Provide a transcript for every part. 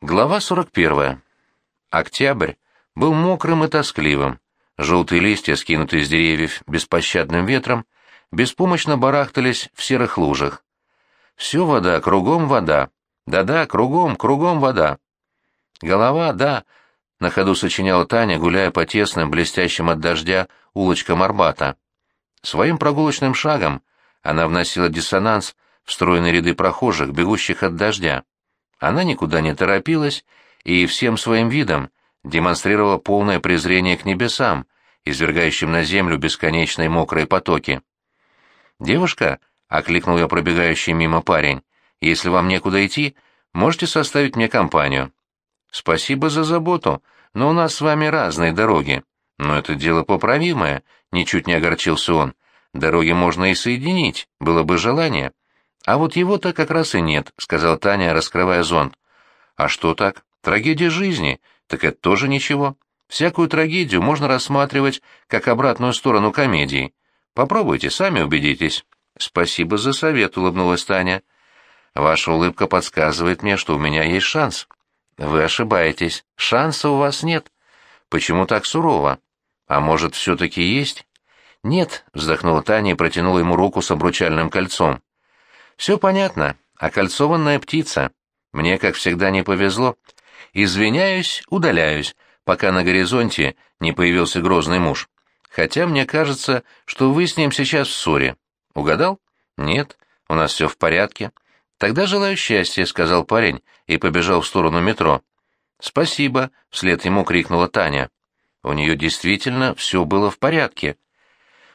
Глава 41. Октябрь был мокрым и тоскливым. Желтые листья, скинутые с деревьев беспощадным ветром, беспомощно барахтались в серых лужах. Все вода, кругом вода. Да-да, кругом, кругом вода. Голова, да, на ходу сочиняла Таня, гуляя по тесным, блестящим от дождя улочкам Арбата. Своим прогулочным шагом она вносила диссонанс в стройные ряды прохожих, бегущих от дождя. Она никуда не торопилась и всем своим видом демонстрировала полное презрение к небесам, извергающим на землю бесконечные мокрые потоки. «Девушка», — окликнул я пробегающий мимо парень, — «если вам некуда идти, можете составить мне компанию». «Спасибо за заботу, но у нас с вами разные дороги». «Но это дело поправимое», — ничуть не огорчился он. «Дороги можно и соединить, было бы желание». «А вот его-то как раз и нет», — сказал Таня, раскрывая зонт. «А что так? Трагедия жизни. Так это тоже ничего. Всякую трагедию можно рассматривать как обратную сторону комедии. Попробуйте, сами убедитесь». «Спасибо за совет», — улыбнулась Таня. «Ваша улыбка подсказывает мне, что у меня есть шанс». «Вы ошибаетесь. Шанса у вас нет. Почему так сурово? А может, все-таки есть?» «Нет», — вздохнула Таня и протянула ему руку с обручальным кольцом. Все понятно. Окольцованная птица. Мне, как всегда, не повезло. Извиняюсь, удаляюсь, пока на горизонте не появился грозный муж. Хотя мне кажется, что вы с ним сейчас в ссоре. Угадал? Нет, у нас все в порядке. Тогда желаю счастья, сказал парень и побежал в сторону метро. Спасибо, вслед ему крикнула Таня. У нее действительно все было в порядке.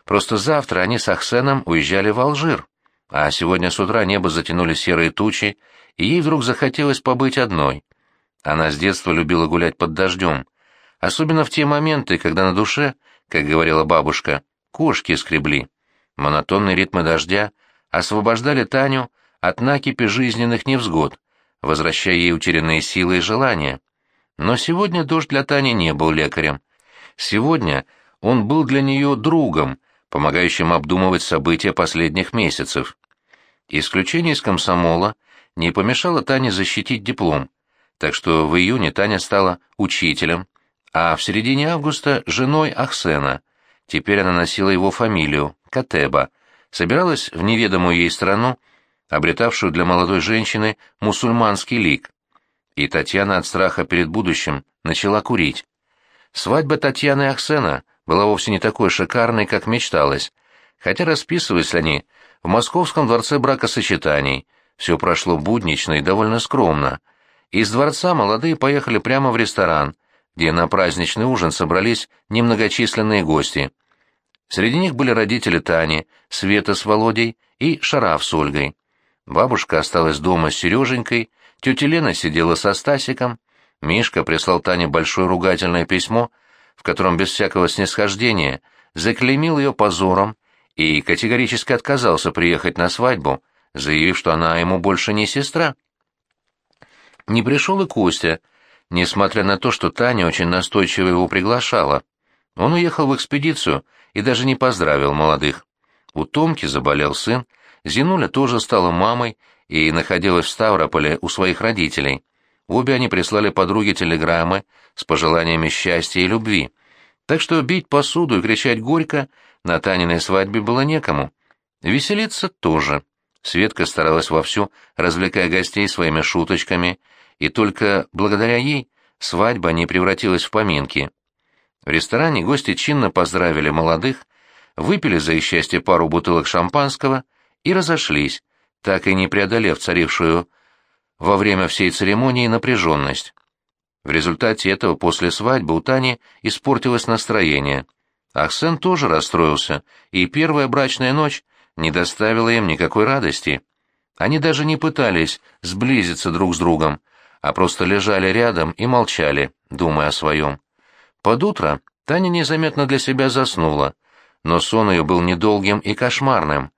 Просто завтра они с Ахсеном уезжали в Алжир. А сегодня с утра небо затянули серые тучи, и ей вдруг захотелось побыть одной. Она с детства любила гулять под дождем, особенно в те моменты, когда на душе, как говорила бабушка, кошки скребли. Монотонные ритмы дождя освобождали Таню от накипи жизненных невзгод, возвращая ей утерянные силы и желания. Но сегодня дождь для Тани не был лекарем. Сегодня он был для нее другом, помогающим обдумывать события последних месяцев. Исключение из комсомола не помешало Тане защитить диплом, так что в июне Таня стала учителем, а в середине августа — женой Ахсена. Теперь она носила его фамилию, Катеба, собиралась в неведомую ей страну, обретавшую для молодой женщины мусульманский лик. И Татьяна от страха перед будущим начала курить. Свадьба Татьяны и Ахсена была вовсе не такой шикарной, как мечталось, хотя расписывались они в Московском дворце бракосочетаний. Все прошло буднично и довольно скромно. Из дворца молодые поехали прямо в ресторан, где на праздничный ужин собрались немногочисленные гости. Среди них были родители Тани, Света с Володей и Шараф с Ольгой. Бабушка осталась дома с Сереженькой, тетя Лена сидела со Стасиком, Мишка прислал Тане большое ругательное письмо — в котором без всякого снисхождения заклеймил ее позором и категорически отказался приехать на свадьбу, заявив, что она ему больше не сестра. Не пришел и Костя, несмотря на то, что Таня очень настойчиво его приглашала. Он уехал в экспедицию и даже не поздравил молодых. У Томки заболел сын, Зинуля тоже стала мамой и находилась в Ставрополе у своих родителей. Обе они прислали подруге телеграммы с пожеланиями счастья и любви. Так что бить посуду и кричать горько на Таниной свадьбе было некому. Веселиться тоже. Светка старалась вовсю, развлекая гостей своими шуточками, и только благодаря ей свадьба не превратилась в поминки. В ресторане гости чинно поздравили молодых, выпили за их счастье пару бутылок шампанского и разошлись, так и не преодолев царившую во время всей церемонии напряженность. В результате этого после свадьбы у Тани испортилось настроение. Ахсен тоже расстроился, и первая брачная ночь не доставила им никакой радости. Они даже не пытались сблизиться друг с другом, а просто лежали рядом и молчали, думая о своем. Под утро Таня незаметно для себя заснула, но сон ее был недолгим и кошмарным.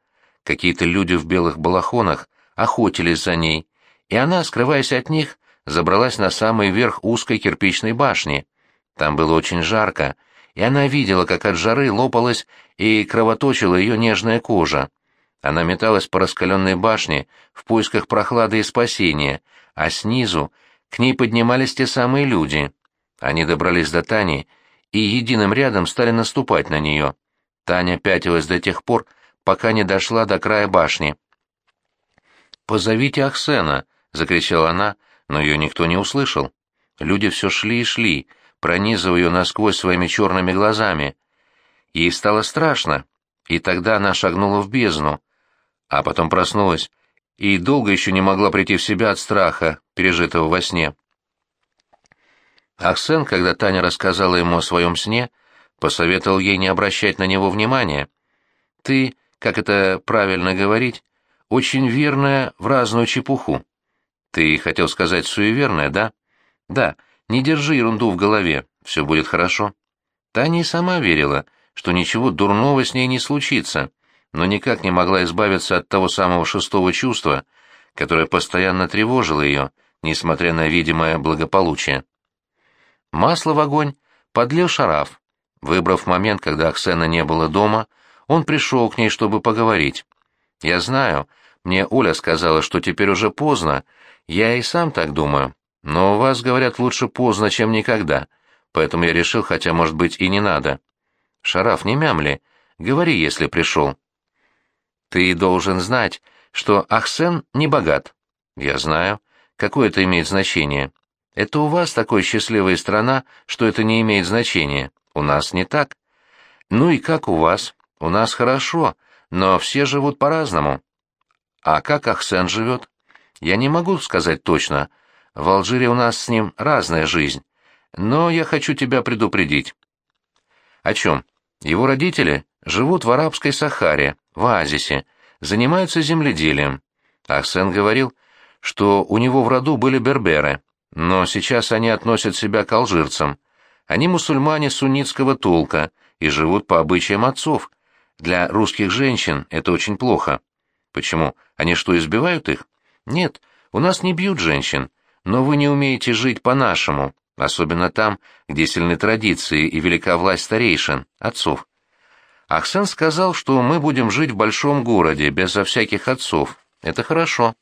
Какие-то люди в белых балахонах охотились за ней, и она, скрываясь от них, забралась на самый верх узкой кирпичной башни. Там было очень жарко, и она видела, как от жары лопалась и кровоточила ее нежная кожа. Она металась по раскаленной башне в поисках прохлады и спасения, а снизу к ней поднимались те самые люди. Они добрались до Тани и единым рядом стали наступать на нее. Таня пятилась до тех пор, пока не дошла до края башни. «Позовите Ахсена!» — закричала она, но ее никто не услышал. Люди все шли и шли, пронизывая ее насквозь своими черными глазами. Ей стало страшно, и тогда она шагнула в бездну, а потом проснулась и долго еще не могла прийти в себя от страха, пережитого во сне. Ахсен, когда Таня рассказала ему о своем сне, посоветовал ей не обращать на него внимания. «Ты, как это правильно говорить, очень верная в разную чепуху. Ты хотел сказать суеверная, да? Да, не держи ерунду в голове, все будет хорошо». Таня и сама верила, что ничего дурного с ней не случится, но никак не могла избавиться от того самого шестого чувства, которое постоянно тревожило ее, несмотря на видимое благополучие. Масло в огонь подлил шараф. Выбрав момент, когда Оксана не было дома, он пришел к ней, чтобы поговорить. «Я знаю, мне Оля сказала, что теперь уже поздно, я и сам так думаю, но у вас, говорят, лучше поздно, чем никогда, поэтому я решил, хотя, может быть, и не надо. Шараф, не мямли, говори, если пришел». «Ты должен знать, что Ахсен не богат». «Я знаю. Какое это имеет значение?» Это у вас такой счастливая страна, что это не имеет значения. У нас не так. Ну и как у вас? У нас хорошо, но все живут по-разному. А как Ахсен живет? Я не могу сказать точно. В Алжире у нас с ним разная жизнь. Но я хочу тебя предупредить. О чем? Его родители живут в арабской Сахаре, в оазисе, занимаются земледелием. Ахсен говорил, что у него в роду были берберы, но сейчас они относят себя к алжирцам. Они мусульмане суннитского толка и живут по обычаям отцов. Для русских женщин это очень плохо. Почему? Они что, избивают их? Нет, у нас не бьют женщин, но вы не умеете жить по-нашему, особенно там, где сильны традиции и велика власть старейшин, отцов. Ахсен сказал, что мы будем жить в большом городе, безо всяких отцов. Это хорошо.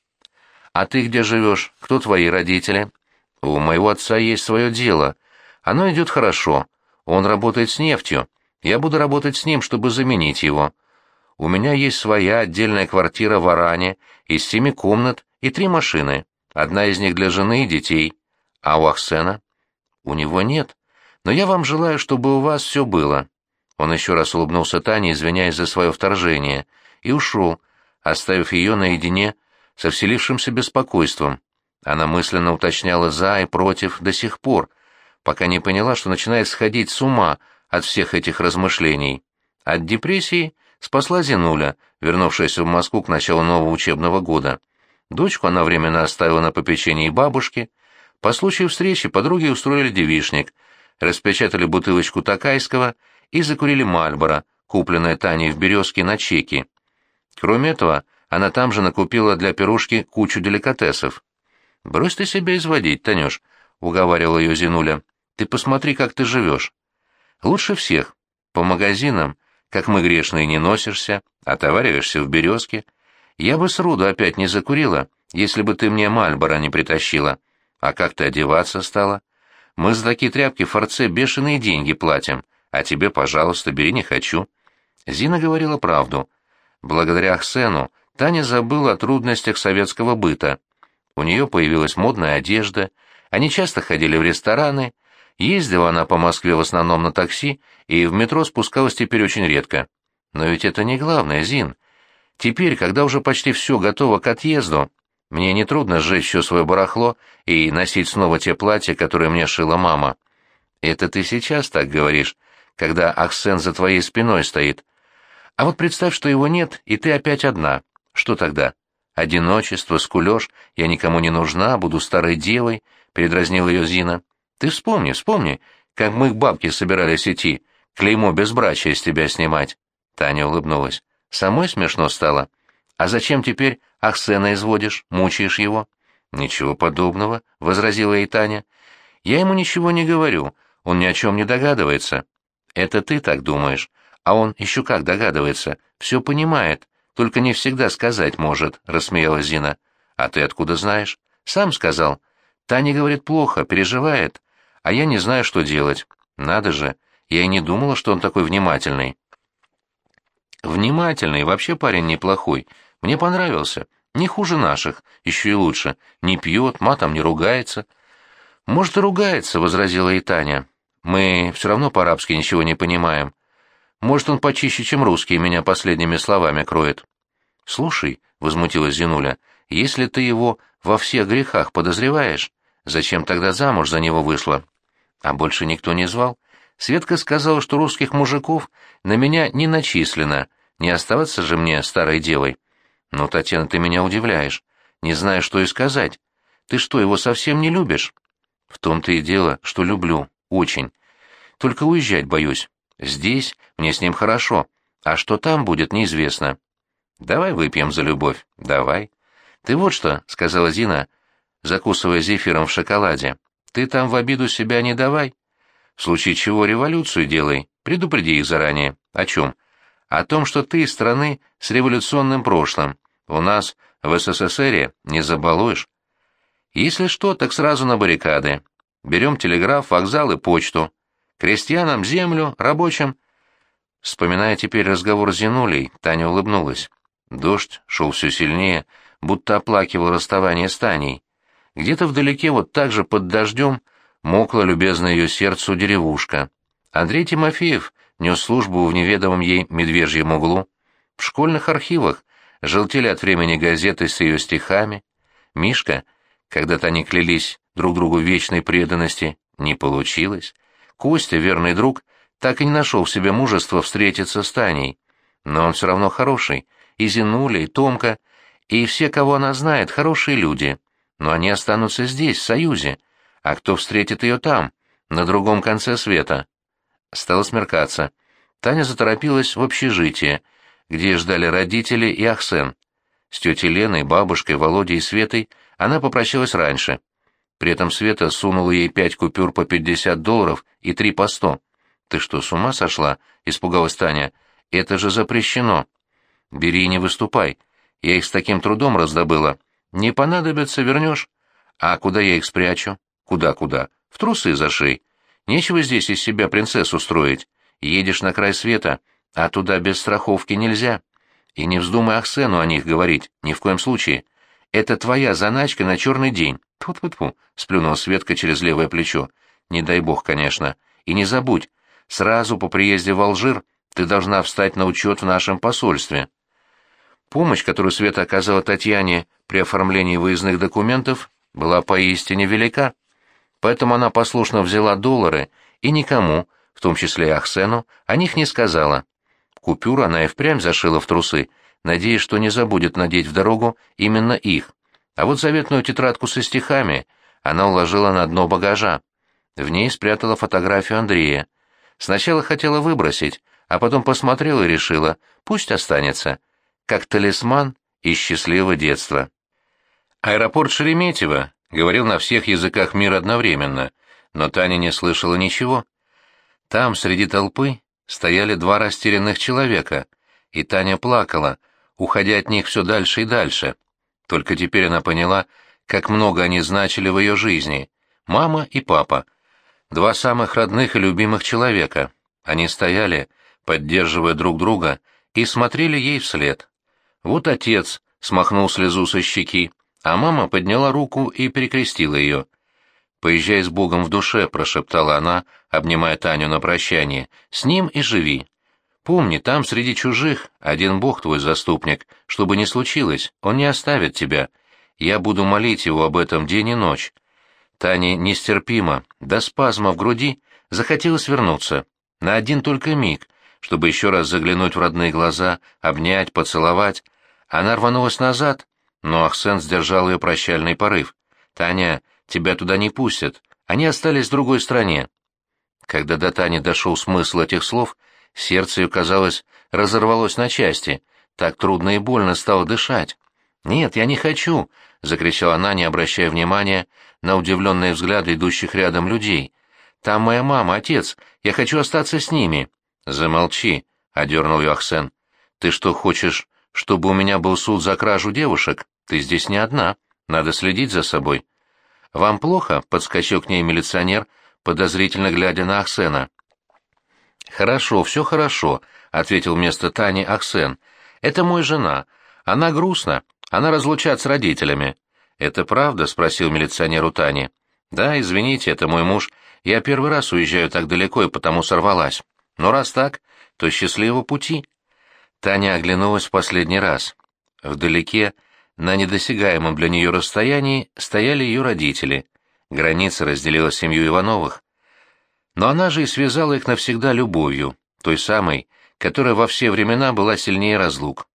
А ты где живешь? Кто твои родители? У моего отца есть свое дело. Оно идет хорошо. Он работает с нефтью. Я буду работать с ним, чтобы заменить его. У меня есть своя отдельная квартира в Аране из семи комнат и три машины. Одна из них для жены и детей. А у Ахсена? У него нет. Но я вам желаю, чтобы у вас все было. Он еще раз улыбнулся Тане, извиняясь за свое вторжение, и ушел, оставив ее наедине со вселившимся беспокойством. Она мысленно уточняла «за» и «против» до сих пор, пока не поняла, что начинает сходить с ума от всех этих размышлений. От депрессии спасла Зинуля, вернувшаяся в Москву к началу нового учебного года. Дочку она временно оставила на попечении бабушки. По случаю встречи подруги устроили девишник, распечатали бутылочку Такайского и закурили Мальборо, купленное Таней в «Березке» на чеки. Кроме этого, она там же накупила для пирожки кучу деликатесов. «Брось ты себя изводить, Танюш», — уговаривала ее Зинуля. «Ты посмотри, как ты живешь. Лучше всех. По магазинам, как мы грешные, не носишься, отовариваешься в березке. Я бы сроду опять не закурила, если бы ты мне Мальбора не притащила. А как ты одеваться стала? Мы за такие тряпки в форце бешеные деньги платим, а тебе, пожалуйста, бери не хочу». Зина говорила правду. Благодаря Ахсену Таня забыла о трудностях советского быта. У нее появилась модная одежда, они часто ходили в рестораны, ездила она по Москве в основном на такси и в метро спускалась теперь очень редко. Но ведь это не главное, Зин. Теперь, когда уже почти все готово к отъезду, мне нетрудно сжечь все свое барахло и носить снова те платья, которые мне шила мама. Это ты сейчас так говоришь, когда Ахсен за твоей спиной стоит. А вот представь, что его нет, и ты опять одна. Что тогда? Одиночество, скулёж, я никому не нужна, буду старой девой, — передразнил ее Зина. Ты вспомни, вспомни, как мы к бабке собирались идти, клеймо безбрачия с тебя снимать. Таня улыбнулась. Самой смешно стало. А зачем теперь Ахсена изводишь, мучаешь его? Ничего подобного, — возразила ей Таня. Я ему ничего не говорю, он ни о чем не догадывается. Это ты так думаешь, а он еще как догадывается, все понимает. Только не всегда сказать может, — рассмеялась Зина. — А ты откуда знаешь? — Сам сказал. Таня говорит плохо, переживает, а я не знаю, что делать. Надо же, я и не думала, что он такой внимательный. Внимательный, вообще парень неплохой. Мне понравился. Не хуже наших, еще и лучше. Не пьет, матом не ругается. Может, и ругается, — возразила и Таня. Мы все равно по-арабски ничего не понимаем. Может, он почище, чем русский, меня последними словами кроет. Слушай, — возмутилась Зинуля, — если ты его во всех грехах подозреваешь, зачем тогда замуж за него вышла? А больше никто не звал. Светка сказала, что русских мужиков на меня не начислено, не оставаться же мне старой девой. Ну, Татьяна, ты меня удивляешь. Не знаю, что и сказать. Ты что, его совсем не любишь? В том-то и дело, что люблю. Очень. Только уезжать боюсь. Здесь мне с ним хорошо, а что там будет, неизвестно. Давай выпьем за любовь. Давай. Ты вот что, — сказала Зина, закусывая зефиром в шоколаде. Ты там в обиду себя не давай. В случае чего революцию делай, предупреди их заранее. О чем? О том, что ты из страны с революционным прошлым. У нас в СССР не забалуешь. Если что, так сразу на баррикады. Берем телеграф, вокзал и почту. Крестьянам землю, рабочим. Вспоминая теперь разговор с Зинулей, Таня улыбнулась. Дождь шел все сильнее, будто оплакивал расставание с Таней. Где-то вдалеке, вот так же под дождем, мокла любезная ее сердцу деревушка. Андрей Тимофеев нес службу в неведомом ей медвежьем углу. В школьных архивах желтели от времени газеты с ее стихами. Мишка, когда-то они клялись друг другу вечной преданности, не получилось. Костя, верный друг, так и не нашел в себе мужества встретиться с Таней. Но он все равно хороший. И Зинуля, и Томка, и все, кого она знает, хорошие люди. Но они останутся здесь, в Союзе. А кто встретит ее там, на другом конце света? Стало смеркаться. Таня заторопилась в общежитие, где ждали родители и Ахсен. С тетей Леной, бабушкой, Володей и Светой она попрощалась раньше. При этом Света сунула ей пять купюр по пятьдесят долларов и три по сто. «Ты что, с ума сошла?» — испугалась Таня. «Это же запрещено». «Бери и не выступай. Я их с таким трудом раздобыла. Не понадобится, вернешь. А куда я их спрячу? Куда-куда? В трусы зашей. Нечего здесь из себя принцессу строить. Едешь на край света, а туда без страховки нельзя. И не вздумай Ахсену о них говорить, ни в коем случае. Это твоя заначка на черный день. Тьфу-тьфу-тьфу, сплюнула Светка через левое плечо. Не дай бог, конечно. И не забудь, сразу по приезде в Алжир ты должна встать на учет в нашем посольстве. Помощь, которую Света оказала Татьяне при оформлении выездных документов, была поистине велика. Поэтому она послушно взяла доллары и никому, в том числе и Ахсену, о них не сказала. Купюру она и впрямь зашила в трусы, надеясь, что не забудет надеть в дорогу именно их. А вот заветную тетрадку со стихами она уложила на дно багажа. В ней спрятала фотографию Андрея. Сначала хотела выбросить, а потом посмотрела и решила, пусть останется, как талисман из счастливого детства. Аэропорт Шереметьево говорил на всех языках мира одновременно, но Таня не слышала ничего. Там, среди толпы, стояли два растерянных человека, и Таня плакала, уходя от них все дальше и дальше. Только теперь она поняла, как много они значили в ее жизни. Мама и папа. Два самых родных и любимых человека. Они стояли, поддерживая друг друга, и смотрели ей вслед. Вот отец смахнул слезу со щеки, а мама подняла руку и перекрестила ее. «Поезжай с Богом в душе», — прошептала она, обнимая Таню на прощание. «С ним и живи. Помни, там среди чужих один Бог твой заступник. Что бы ни случилось, он не оставит тебя. Я буду молить его об этом день и ночь. Тане нестерпимо, до спазма в груди, захотелось вернуться. На один только миг, чтобы еще раз заглянуть в родные глаза, обнять, поцеловать. Она рванулась назад, но Ахсен сдержал ее прощальный порыв. «Таня, тебя туда не пустят. Они остались в другой стране». Когда до Тани дошел смысл этих слов, Сердце ее, казалось, разорвалось на части. Так трудно и больно стало дышать. «Нет, я не хочу!» — закричала она, не обращая внимания на удивленные взгляды идущих рядом людей. «Там моя мама, отец. Я хочу остаться с ними». «Замолчи», — одернул ее Ахсен. «Ты что, хочешь, чтобы у меня был суд за кражу девушек? Ты здесь не одна. Надо следить за собой». «Вам плохо?» — подскочил к ней милиционер, подозрительно глядя на Ахсена. «Хорошо, все хорошо», — ответил вместо Тани Ахсен. «Это мой жена. Она грустна. Она разлучат с родителями». «Это правда?» — спросил милиционер у Тани. «Да, извините, это мой муж. Я первый раз уезжаю так далеко и потому сорвалась. Но раз так, то счастливого пути». Таня оглянулась в последний раз. Вдалеке, на недосягаемом для нее расстоянии, стояли ее родители. Граница разделила семью Ивановых. Но она же и связала их навсегда любовью, той самой, которая во все времена была сильнее разлук.